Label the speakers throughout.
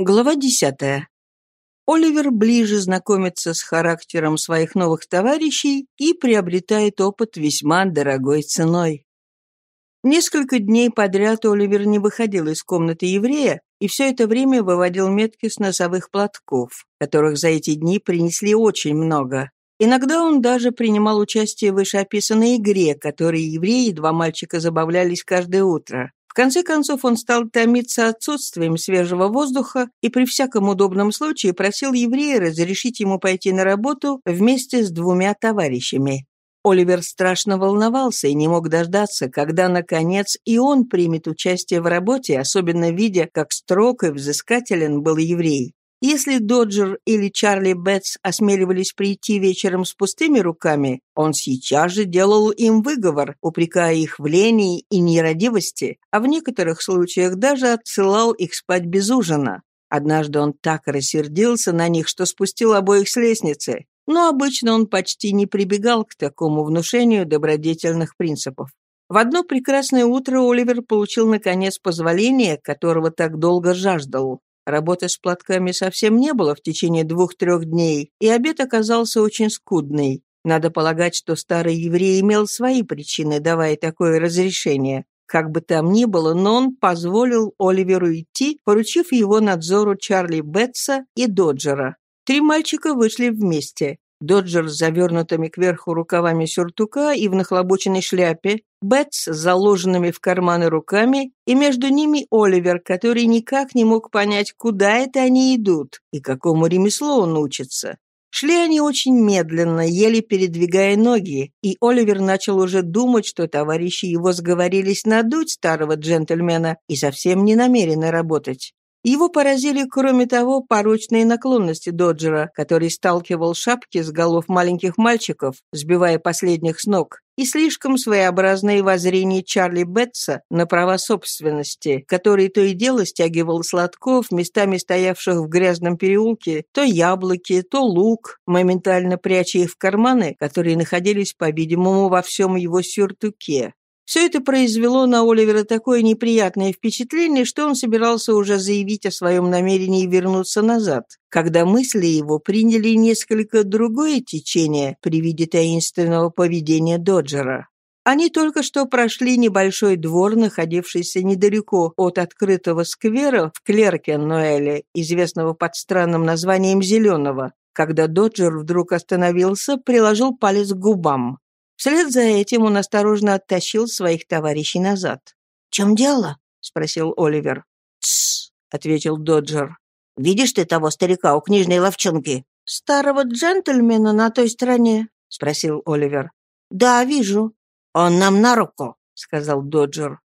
Speaker 1: Глава десятая. Оливер ближе знакомится с характером своих новых товарищей и приобретает опыт весьма дорогой ценой. Несколько дней подряд Оливер не выходил из комнаты еврея и все это время выводил метки с носовых платков, которых за эти дни принесли очень много. Иногда он даже принимал участие в вышеописанной игре, которой евреи и два мальчика забавлялись каждое утро конце концов он стал томиться отсутствием свежего воздуха и при всяком удобном случае просил еврея разрешить ему пойти на работу вместе с двумя товарищами. Оливер страшно волновался и не мог дождаться, когда, наконец, и он примет участие в работе, особенно видя, как строг и взыскателен был еврей. Если Доджер или Чарли Бетс осмеливались прийти вечером с пустыми руками, он сейчас же делал им выговор, упрекая их в лени и нерадивости, а в некоторых случаях даже отсылал их спать без ужина. Однажды он так рассердился на них, что спустил обоих с лестницы, но обычно он почти не прибегал к такому внушению добродетельных принципов. В одно прекрасное утро Оливер получил, наконец, позволение, которого так долго жаждал. Работы с платками совсем не было в течение двух-трех дней, и обед оказался очень скудный. Надо полагать, что старый еврей имел свои причины, давая такое разрешение. Как бы там ни было, но он позволил Оливеру идти, поручив его надзору Чарли Бетса и Доджера. Три мальчика вышли вместе. Доджер с завернутыми кверху рукавами сюртука и в нахлобученной шляпе, Бетс с заложенными в карманы руками, и между ними Оливер, который никак не мог понять, куда это они идут и какому ремеслу он учится. Шли они очень медленно, еле передвигая ноги, и Оливер начал уже думать, что товарищи его сговорились надуть старого джентльмена и совсем не намерены работать. Его поразили, кроме того, порочные наклонности Доджера, который сталкивал шапки с голов маленьких мальчиков, сбивая последних с ног, и слишком своеобразное воззрение Чарли Бетса на права собственности, который то и дело стягивал сладков, местами стоявших в грязном переулке, то яблоки, то лук, моментально пряча их в карманы, которые находились, по-видимому, во всем его сюртуке. Все это произвело на Оливера такое неприятное впечатление, что он собирался уже заявить о своем намерении вернуться назад, когда мысли его приняли несколько другое течение при виде таинственного поведения Доджера. Они только что прошли небольшой двор, находившийся недалеко от открытого сквера в Клеркен-Ноэле, известного под странным названием «Зеленого», когда Доджер вдруг остановился, приложил палец к губам. Вслед за этим он осторожно оттащил своих товарищей назад.
Speaker 2: «В чем дело?»
Speaker 1: — спросил Оливер.
Speaker 2: «Тссс», — ответил Доджер. «Видишь ты того старика у книжной ловчонки?»
Speaker 1: «Старого джентльмена на той стороне?» — спросил Оливер.
Speaker 2: «Да, вижу». «Он нам на руку», —
Speaker 1: сказал Доджер.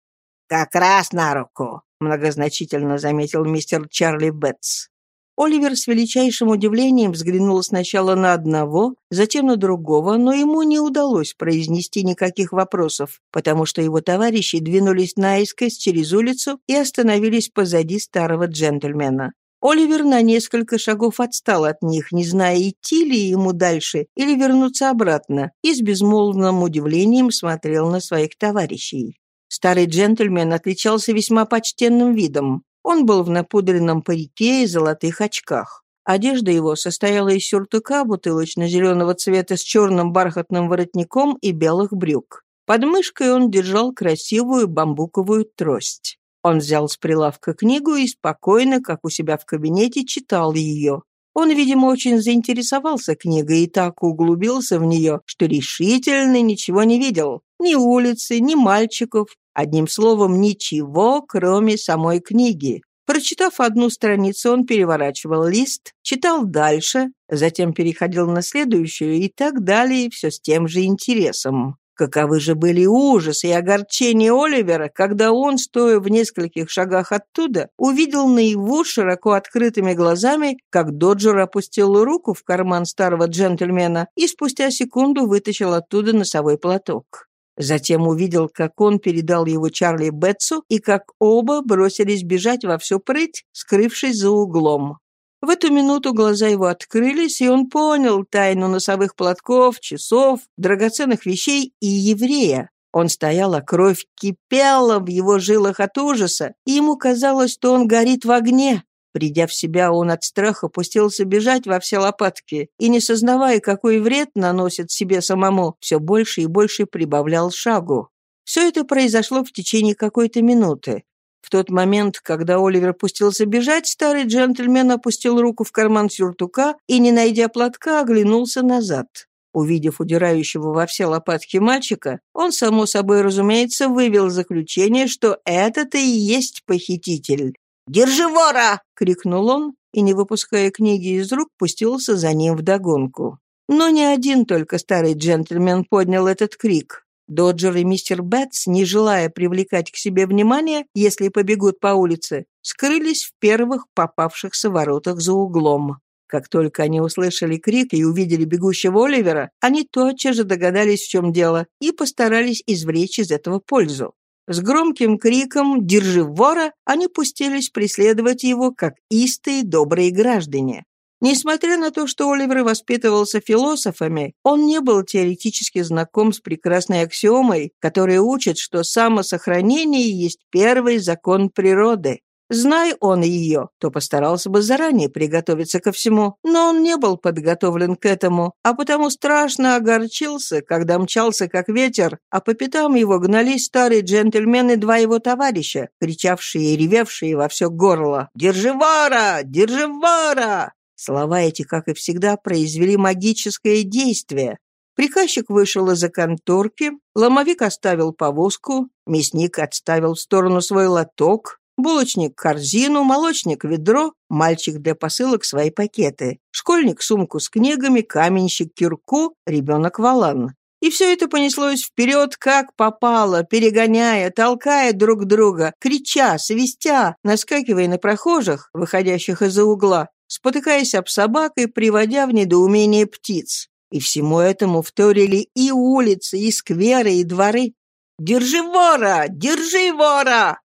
Speaker 2: «Как раз на руку», —
Speaker 1: многозначительно заметил мистер Чарли Бетс. Оливер с величайшим удивлением взглянул сначала на одного, затем на другого, но ему не удалось произнести никаких вопросов, потому что его товарищи двинулись наискось через улицу и остановились позади старого джентльмена. Оливер на несколько шагов отстал от них, не зная, идти ли ему дальше или вернуться обратно, и с безмолвным удивлением смотрел на своих товарищей. Старый джентльмен отличался весьма почтенным видом. Он был в напудренном парике и золотых очках. Одежда его состояла из сюртука бутылочно-зеленого цвета с черным бархатным воротником и белых брюк. Под мышкой он держал красивую бамбуковую трость. Он взял с прилавка книгу и спокойно, как у себя в кабинете, читал ее. Он, видимо, очень заинтересовался книгой и так углубился в нее, что решительно ничего не видел. Ни улицы, ни мальчиков, Одним словом, ничего, кроме самой книги. Прочитав одну страницу, он переворачивал лист, читал дальше, затем переходил на следующую и так далее, все с тем же интересом. Каковы же были ужасы и огорчения Оливера, когда он, стоя в нескольких шагах оттуда, увидел наяву широко открытыми глазами, как Доджер опустил руку в карман старого джентльмена и спустя секунду вытащил оттуда носовой платок. Затем увидел, как он передал его Чарли Бетсу и как оба бросились бежать во всю прыть, скрывшись за углом. В эту минуту глаза его открылись, и он понял тайну носовых платков, часов, драгоценных вещей и еврея. Он стоял, а кровь кипела в его жилах от ужаса, и ему казалось, что он горит в огне. Придя в себя, он от страха пустился бежать во все лопатки и, не сознавая, какой вред наносит себе самому, все больше и больше прибавлял шагу. Все это произошло в течение какой-то минуты. В тот момент, когда Оливер пустился бежать, старый джентльмен опустил руку в карман сюртука и, не найдя платка, оглянулся назад. Увидев удирающего во все лопатки мальчика, он, само собой разумеется, вывел заключение, что это-то и есть похититель. «Держи вора!» — крикнул он, и, не выпуская книги из рук, пустился за ним вдогонку. Но не один только старый джентльмен поднял этот крик. Доджер и мистер Бэтс, не желая привлекать к себе внимание, если побегут по улице, скрылись в первых попавшихся воротах за углом. Как только они услышали крик и увидели бегущего Оливера, они тотчас же догадались, в чем дело, и постарались извлечь из этого пользу. С громким криком «Держи вора!» они пустились преследовать его, как истые добрые граждане. Несмотря на то, что Оливер воспитывался философами, он не был теоретически знаком с прекрасной аксиомой, которая учит, что самосохранение есть первый закон природы. Зная он ее, то постарался бы заранее приготовиться ко всему, но он не был подготовлен к этому, а потому страшно огорчился, когда мчался как ветер, а по пятам его гнались старые джентльмены два его товарища, кричавшие и ревевшие во все горло «Держи вора! Держи вора!» Слова эти, как и всегда, произвели магическое действие. Приказчик вышел из-за конторки, ломовик оставил повозку, мясник отставил в сторону свой лоток, Булочник — корзину, молочник — ведро, мальчик для посылок — свои пакеты, школьник — сумку с книгами, каменщик — кирку, ребенок — валан. И все это понеслось вперед, как попало, перегоняя, толкая друг друга, крича, свистя, наскакивая на прохожих, выходящих из-за угла, спотыкаясь об собак и приводя в недоумение птиц. И всему этому вторили и улицы, и скверы, и дворы. «Держи вора! Держи вора!»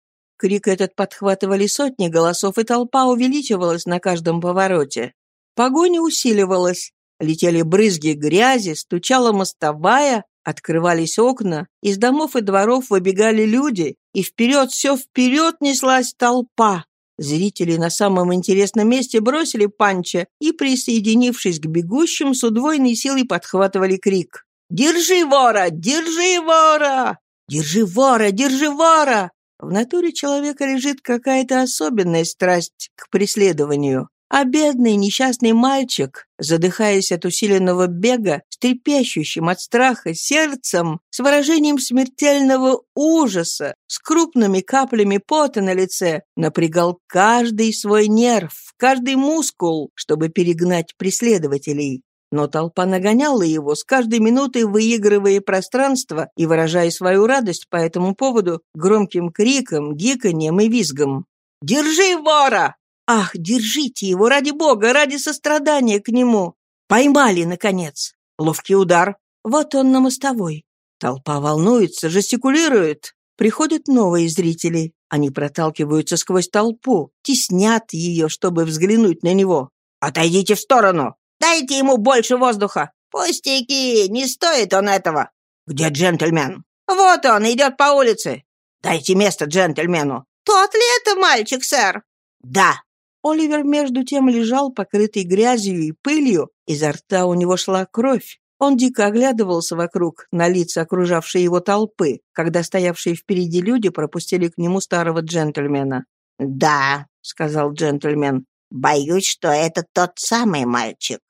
Speaker 1: Крик этот подхватывали сотни голосов, и толпа увеличивалась на каждом повороте. Погоня усиливалась. Летели брызги грязи, стучала мостовая, открывались окна, из домов и дворов выбегали люди, и вперед, все вперед неслась толпа. Зрители на самом интересном месте бросили панча и, присоединившись к бегущим, с удвоенной силой подхватывали крик. «Держи вора! Держи вора! Держи вора! Держи вора!» В натуре человека лежит какая-то особенная страсть к преследованию. А бедный несчастный мальчик, задыхаясь от усиленного бега, с трепещущим от страха сердцем, с выражением смертельного ужаса, с крупными каплями пота на лице, напрягал каждый свой нерв, каждый мускул, чтобы перегнать преследователей. Но толпа нагоняла его, с каждой минутой выигрывая пространство и выражая свою радость по этому поводу громким криком, гиканьем и визгом. «Держи вора! Ах, держите его, ради бога, ради сострадания к нему! Поймали, наконец! Ловкий удар. Вот он на мостовой. Толпа волнуется, жестикулирует. Приходят новые зрители. Они проталкиваются сквозь толпу, теснят ее, чтобы взглянуть на него. «Отойдите в сторону! Дайте ему больше воздуха. Пустяки, не стоит он этого. Где джентльмен? Вот он, идет по улице. Дайте место джентльмену. Тот ли это мальчик, сэр? Да. Оливер между тем лежал, покрытый грязью и пылью, изо рта у него шла кровь. Он дико оглядывался вокруг, на лица окружавшей его толпы, когда стоявшие впереди люди пропустили к нему старого джентльмена. «Да», — сказал джентльмен, Боюсь, что это тот самый мальчик».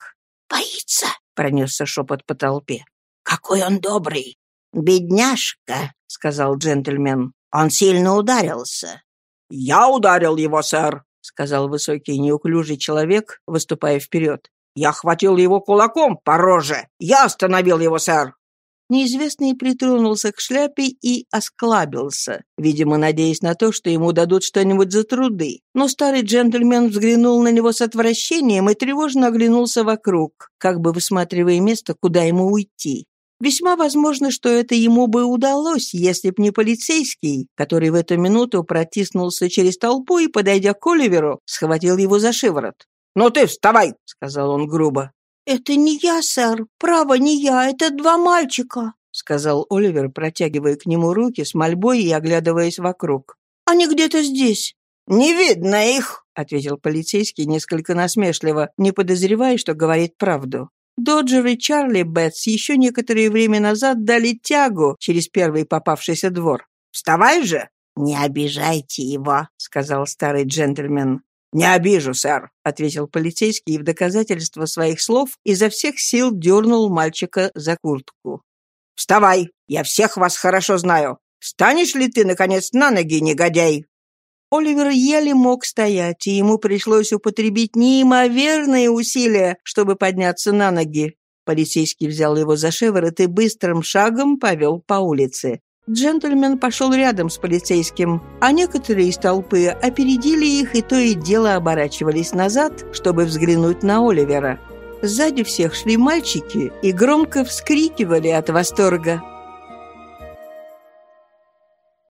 Speaker 1: «Боится?» — пронесся шепот по толпе. «Какой он добрый!» «Бедняжка!» — сказал джентльмен. «Он сильно ударился». «Я ударил его, сэр!» — сказал высокий неуклюжий человек, выступая вперед. «Я хватил его кулаком по роже! Я остановил его, сэр!» Неизвестный притронулся к шляпе и осклабился, видимо, надеясь на то, что ему дадут что-нибудь за труды. Но старый джентльмен взглянул на него с отвращением и тревожно оглянулся вокруг, как бы высматривая место, куда ему уйти. Весьма возможно, что это ему бы удалось, если б не полицейский, который в эту минуту протиснулся через толпу и, подойдя к Оливеру, схватил его за шиворот. «Ну ты вставай!» — сказал он грубо. «Это не я, сэр. Право, не я. Это два мальчика», — сказал Оливер, протягивая к нему руки с мольбой и оглядываясь вокруг. «Они где-то здесь».
Speaker 2: «Не видно их», —
Speaker 1: ответил полицейский несколько насмешливо, не подозревая, что говорит правду. Доджер и Чарли Бетс еще некоторое время назад дали тягу через первый попавшийся двор.
Speaker 2: «Вставай же!»
Speaker 3: «Не обижайте его», —
Speaker 1: сказал старый джентльмен.
Speaker 2: «Не обижу, сэр», —
Speaker 1: ответил полицейский и в доказательство своих слов изо всех сил дернул мальчика за куртку.
Speaker 2: «Вставай! Я всех вас хорошо знаю! Станешь ли ты, наконец, на ноги, негодяй?»
Speaker 1: Оливер еле мог стоять, и ему пришлось употребить неимоверные усилия, чтобы подняться на ноги. Полицейский взял его за шиворот и быстрым шагом повел по улице. Джентльмен пошел рядом с полицейским, а некоторые из толпы опередили их и то и дело оборачивались назад, чтобы взглянуть на Оливера. Сзади всех шли мальчики и громко вскрикивали от восторга.